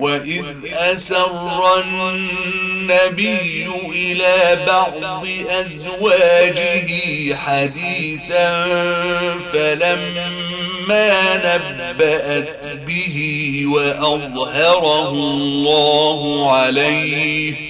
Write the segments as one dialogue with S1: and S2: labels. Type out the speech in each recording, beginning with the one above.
S1: وإذ أسر النبي إلى بعض أزواجه حديثا فلما نبأت به وأظهره الله عليه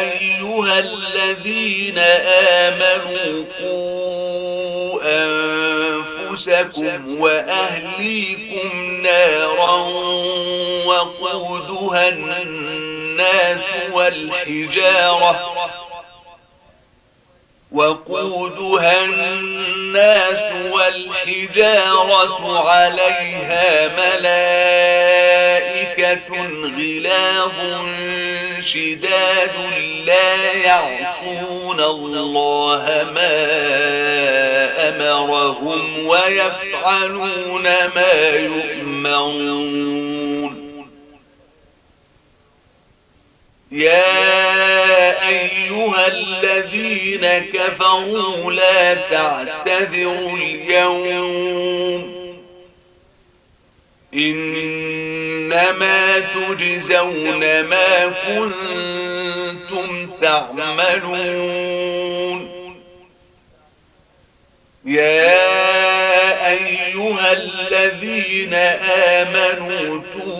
S1: أيها الذين آمنوا قوا أنفسكم وأهليكم نارا وقودها الناس والحجارة وقودها الناس والحجارة عليها ملائكة غلاظ شداد لا يعصون الله ما أمرهم ويفعلون ما يؤمرون. يا أيها الذين كفروا لا تعتذروا اليوم. إنما تجزون ما كنتم تعملون. يا أيها الذين آمنوا توبوا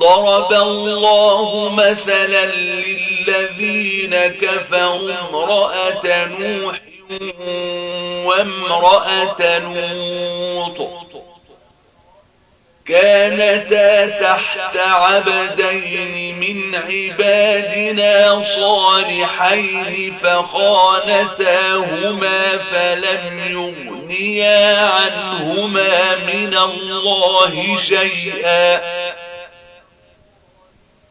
S1: ضرب الله مثلا للذين كفروا امرأة نوح وامرأة لوط. كانتا تحت عبدين من عبادنا صالحين فخانتاهما فلم يغنيا عنهما من الله شيئا.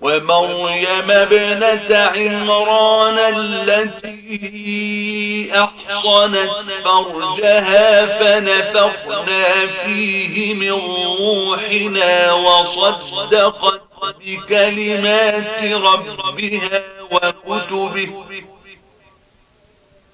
S1: ومريم ابنة عمران التي أحصنت فرجها فنفخنا فيه من روحنا وصدقت بكلمات ربها وكتبه.